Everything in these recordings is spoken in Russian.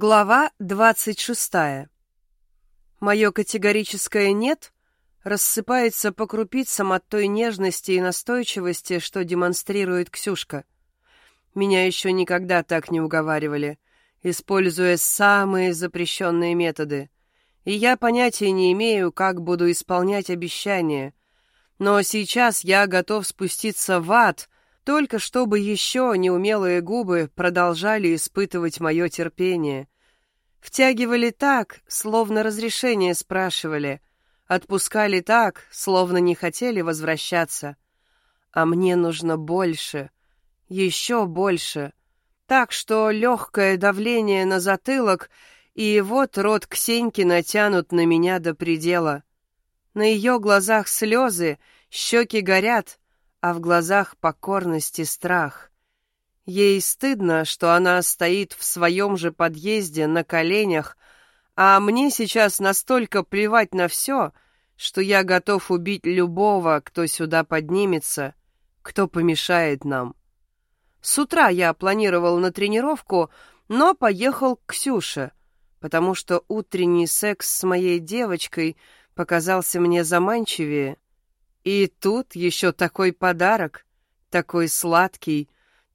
Глава двадцать шестая. Мое категорическое «нет» рассыпается по крупицам от той нежности и настойчивости, что демонстрирует Ксюшка. Меня еще никогда так не уговаривали, используя самые запрещенные методы. И я понятия не имею, как буду исполнять обещания. Но сейчас я готов спуститься в ад, только чтобы еще неумелые губы продолжали испытывать мое терпение. Втягивали так, словно разрешение спрашивали, отпускали так, словно не хотели возвращаться. А мне нужно больше, еще больше. Так что легкое давление на затылок, и вот рот Ксеньки натянут на меня до предела. На ее глазах слезы, щеки горят — а в глазах покорность и страх. Ей стыдно, что она стоит в своем же подъезде на коленях, а мне сейчас настолько плевать на все, что я готов убить любого, кто сюда поднимется, кто помешает нам. С утра я планировал на тренировку, но поехал к Ксюше, потому что утренний секс с моей девочкой показался мне заманчивее — и тут еще такой подарок, такой сладкий,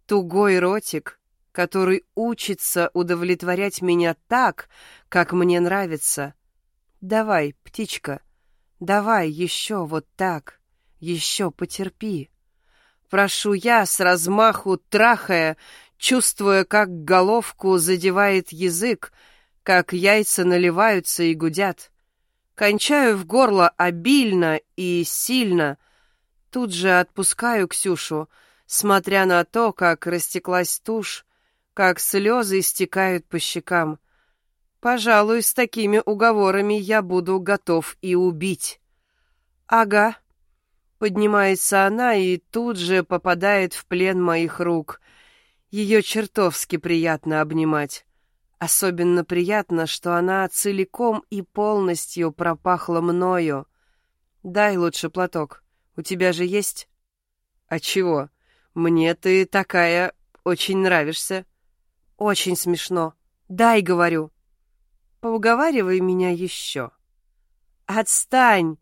тугой ротик, который учится удовлетворять меня так, как мне нравится. Давай, птичка, давай еще вот так, еще потерпи. Прошу я с размаху трахая, чувствуя, как головку задевает язык, как яйца наливаются и гудят. Кончаю в горло обильно и сильно. Тут же отпускаю Ксюшу, смотря на то, как растеклась тушь, как слезы стекают по щекам. Пожалуй, с такими уговорами я буду готов и убить. Ага. Поднимается она и тут же попадает в плен моих рук. Ее чертовски приятно обнимать. Особенно приятно, что она целиком и полностью пропахла мною. Дай лучше платок. У тебя же есть? А чего? Мне ты такая очень нравишься. Очень смешно. Дай, говорю. Поуговаривай меня еще. Отстань!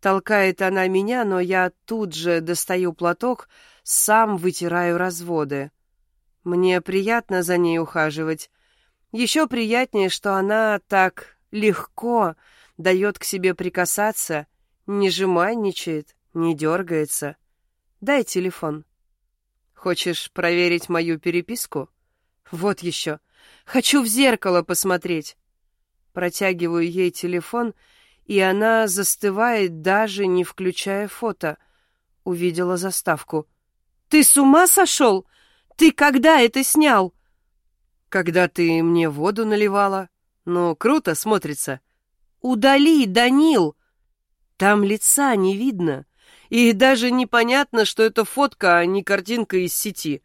Толкает она меня, но я тут же достаю платок, сам вытираю разводы. Мне приятно за ней ухаживать, еще приятнее, что она так легко дает к себе прикасаться, не жеманничает, не дергается. Дай телефон. Хочешь проверить мою переписку? Вот еще. Хочу в зеркало посмотреть. Протягиваю ей телефон, и она застывает, даже не включая фото. Увидела заставку. «Ты с ума сошел? Ты когда это снял?» Когда ты мне воду наливала. Ну, круто смотрится. Удали, Данил! Там лица не видно. И даже непонятно, что это фотка, а не картинка из сети.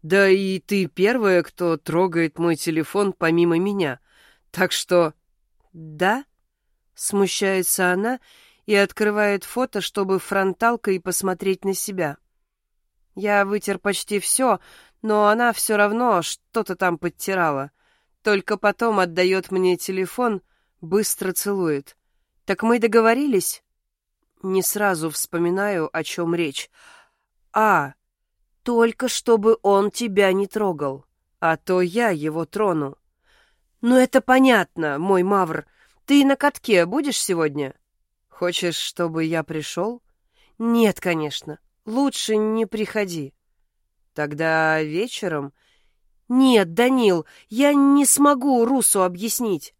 Да и ты первая, кто трогает мой телефон помимо меня. Так что... Да? Смущается она и открывает фото, чтобы фронталкой посмотреть на себя. Я вытер почти все, но она все равно что-то там подтирала. Только потом отдает мне телефон, быстро целует. «Так мы договорились?» Не сразу вспоминаю, о чем речь. «А, только чтобы он тебя не трогал, а то я его трону». «Ну это понятно, мой Мавр. Ты на катке будешь сегодня?» «Хочешь, чтобы я пришел?» «Нет, конечно. Лучше не приходи». Тогда вечером... Нет, Данил, я не смогу Русу объяснить.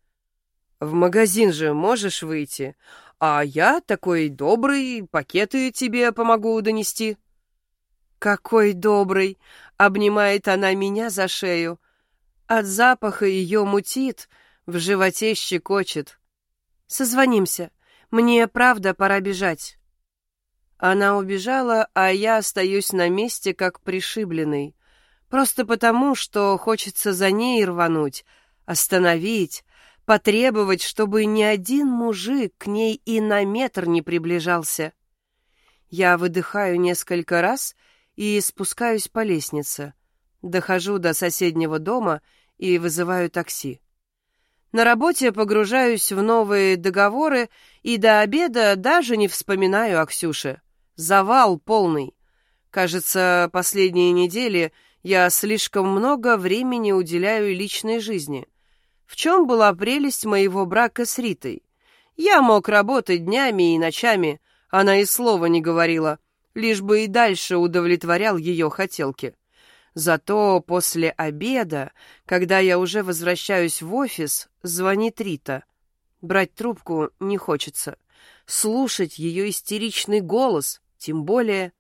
В магазин же можешь выйти, а я такой добрый, пакеты тебе помогу донести. Какой добрый! Обнимает она меня за шею. От запаха ее мутит, в животе щекочет. Созвонимся. Мне правда пора бежать. Она убежала, а я остаюсь на месте, как пришибленный. Просто потому, что хочется за ней рвануть, остановить, потребовать, чтобы ни один мужик к ней и на метр не приближался. Я выдыхаю несколько раз и спускаюсь по лестнице. Дохожу до соседнего дома и вызываю такси. На работе погружаюсь в новые договоры и до обеда даже не вспоминаю о Ксюше. Завал полный. Кажется, последние недели я слишком много времени уделяю личной жизни. В чем была прелесть моего брака с Ритой? Я мог работать днями и ночами, она и слова не говорила, лишь бы и дальше удовлетворял ее хотелки. Зато после обеда, когда я уже возвращаюсь в офис, звонит Рита. Брать трубку не хочется. Слушать ее истеричный голос, тем более...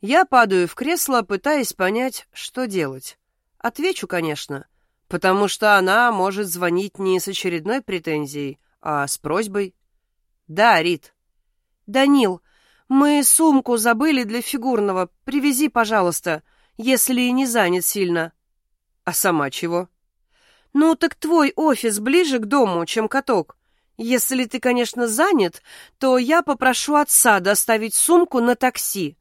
Я падаю в кресло, пытаясь понять, что делать. Отвечу, конечно, потому что она может звонить не с очередной претензией, а с просьбой. Да, Рит. Данил, мы сумку забыли для фигурного. Привези, пожалуйста, если не занят сильно. А сама чего? Ну, так твой офис ближе к дому, чем каток. Если ты, конечно, занят, то я попрошу отца доставить сумку на такси.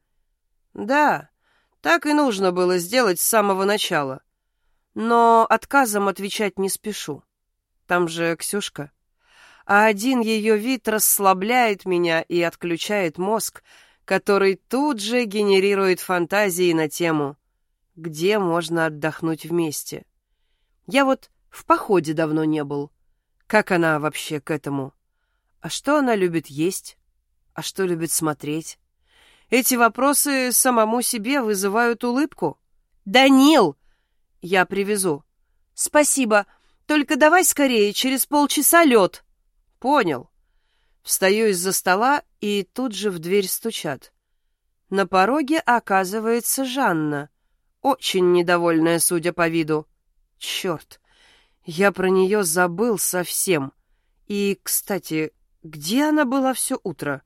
Да, так и нужно было сделать с самого начала. Но отказом отвечать не спешу. Там же Ксюшка. А один ее вид расслабляет меня и отключает мозг, который тут же генерирует фантазии на тему, где можно отдохнуть вместе. Я вот в походе давно не был. Как она вообще к этому? А что она любит есть? А что любит смотреть? Эти вопросы самому себе вызывают улыбку. «Данил!» «Я привезу». «Спасибо. Только давай скорее, через полчаса лед». «Понял». Встаю из-за стола, и тут же в дверь стучат. На пороге оказывается Жанна, очень недовольная, судя по виду. Черт, я про нее забыл совсем. И, кстати, где она была все утро?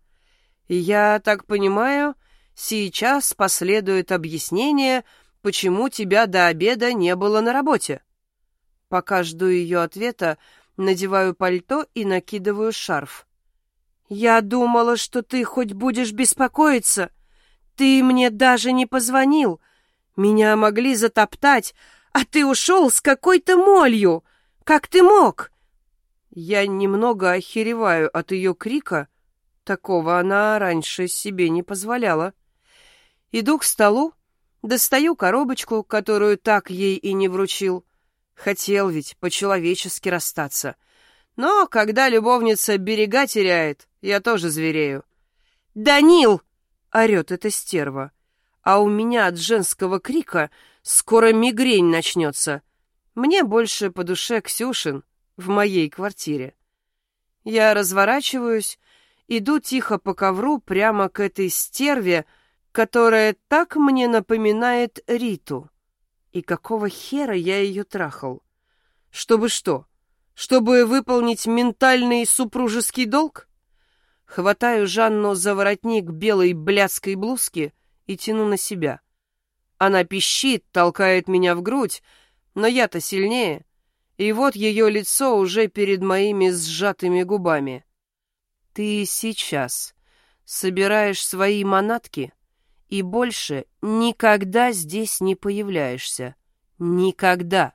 «Я так понимаю, сейчас последует объяснение, почему тебя до обеда не было на работе». Пока жду ее ответа, надеваю пальто и накидываю шарф. «Я думала, что ты хоть будешь беспокоиться. Ты мне даже не позвонил. Меня могли затоптать, а ты ушел с какой-то молью. Как ты мог?» Я немного охереваю от ее крика, Такого она раньше себе не позволяла. Иду к столу, достаю коробочку, которую так ей и не вручил. Хотел ведь по-человечески расстаться. Но когда любовница берега теряет, я тоже зверею. «Данил!» — орет эта стерва. А у меня от женского крика скоро мигрень начнется. Мне больше по душе Ксюшин в моей квартире. Я разворачиваюсь, Иду тихо по ковру прямо к этой стерве, которая так мне напоминает Риту. И какого хера я ее трахал? Чтобы что? Чтобы выполнить ментальный супружеский долг? Хватаю Жанну за воротник белой блядской блузки и тяну на себя. Она пищит, толкает меня в грудь, но я-то сильнее. И вот ее лицо уже перед моими сжатыми губами. Ты сейчас собираешь свои манатки и больше никогда здесь не появляешься. Никогда.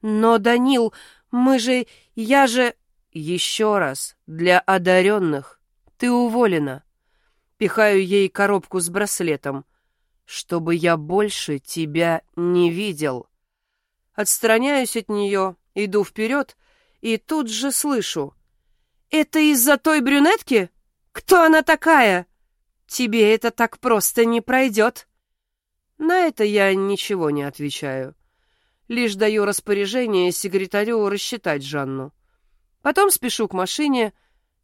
Но, Данил, мы же... Я же... Еще раз, для одаренных. Ты уволена. Пихаю ей коробку с браслетом. Чтобы я больше тебя не видел. Отстраняюсь от нее, иду вперед и тут же слышу — «Это из-за той брюнетки? Кто она такая? Тебе это так просто не пройдет». На это я ничего не отвечаю. Лишь даю распоряжение секретарю рассчитать Жанну. Потом спешу к машине.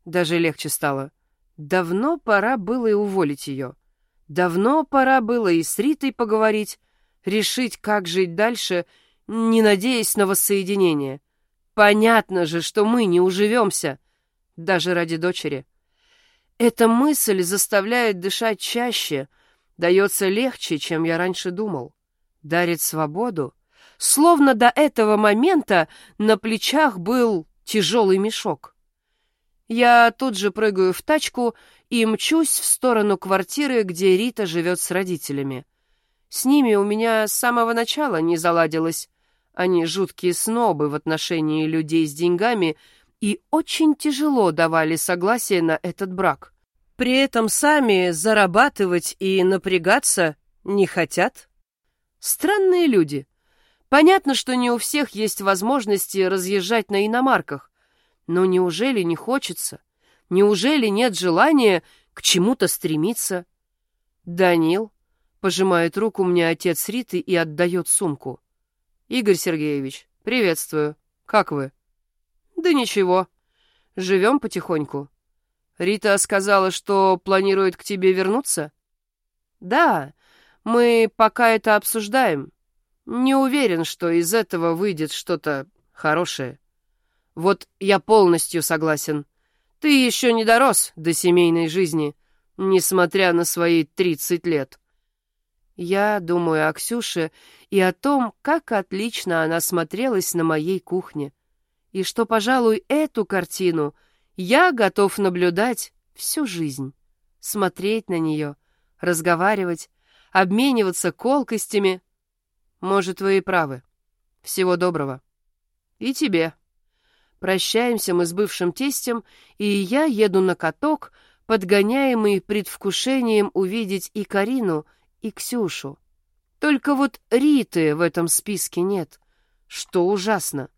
Даже легче стало. Давно пора было и уволить ее. Давно пора было и с Ритой поговорить, решить, как жить дальше, не надеясь на воссоединение. Понятно же, что мы не уживемся даже ради дочери. Эта мысль заставляет дышать чаще, дается легче, чем я раньше думал. Дарит свободу, словно до этого момента на плечах был тяжелый мешок. Я тут же прыгаю в тачку и мчусь в сторону квартиры, где Рита живет с родителями. С ними у меня с самого начала не заладилось. Они жуткие снобы в отношении людей с деньгами и очень тяжело давали согласие на этот брак. При этом сами зарабатывать и напрягаться не хотят. Странные люди. Понятно, что не у всех есть возможности разъезжать на иномарках, но неужели не хочется? Неужели нет желания к чему-то стремиться? Данил пожимает руку мне отец Риты и отдает сумку. Игорь Сергеевич, приветствую. Как вы? Да ничего. Живем потихоньку. Рита сказала, что планирует к тебе вернуться? Да, мы пока это обсуждаем. Не уверен, что из этого выйдет что-то хорошее. Вот я полностью согласен. Ты еще не дорос до семейной жизни, несмотря на свои тридцать лет. Я думаю о Ксюше и о том, как отлично она смотрелась на моей кухне. И что, пожалуй, эту картину я готов наблюдать всю жизнь. Смотреть на нее, разговаривать, обмениваться колкостями. Может, вы и правы. Всего доброго. И тебе. Прощаемся мы с бывшим тестем, и я еду на каток, подгоняемый предвкушением увидеть и Карину, и Ксюшу. Только вот Риты в этом списке нет, что ужасно.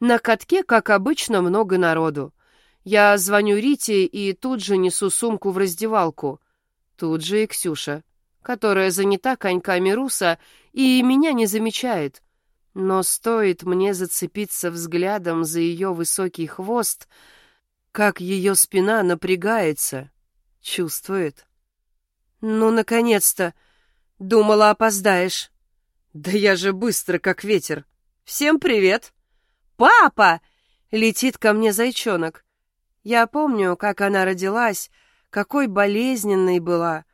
На катке, как обычно, много народу. Я звоню Рите и тут же несу сумку в раздевалку. Тут же и Ксюша, которая занята коньками руса и меня не замечает. Но стоит мне зацепиться взглядом за ее высокий хвост, как ее спина напрягается, чувствует. «Ну, наконец-то! Думала, опоздаешь!» «Да я же быстро, как ветер! Всем привет!» «Папа!» — летит ко мне зайчонок. Я помню, как она родилась, какой болезненной была,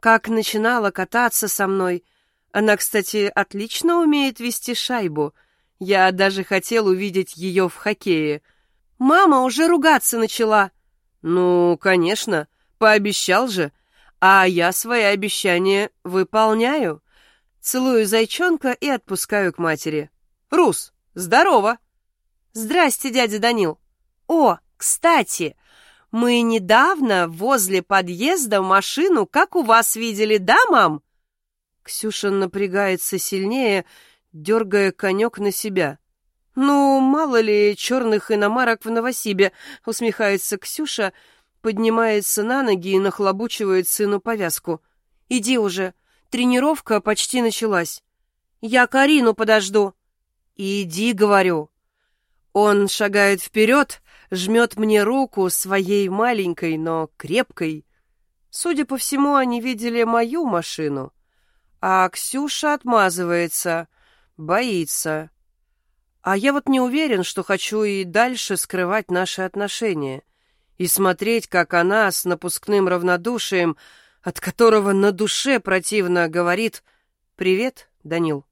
как начинала кататься со мной — она, кстати, отлично умеет вести шайбу. Я даже хотел увидеть ее в хоккее. Мама уже ругаться начала. Ну, конечно, пообещал же. А я свои обещания выполняю. Целую зайчонка и отпускаю к матери. Рус, здорово. Здрасте, дядя Данил. О, кстати, мы недавно возле подъезда машину, как у вас видели, да, мам? Ксюша напрягается сильнее, дергая конек на себя. «Ну, мало ли черных иномарок в Новосибе», — усмехается Ксюша, поднимается на ноги и нахлобучивает сыну повязку. «Иди уже, тренировка почти началась. Я Карину подожду». «Иди», — говорю. Он шагает вперед, жмет мне руку своей маленькой, но крепкой. Судя по всему, они видели мою машину. А Ксюша отмазывается, боится. А я вот не уверен, что хочу и дальше скрывать наши отношения и смотреть, как она с напускным равнодушием, от которого на душе противно говорит «Привет, Данил».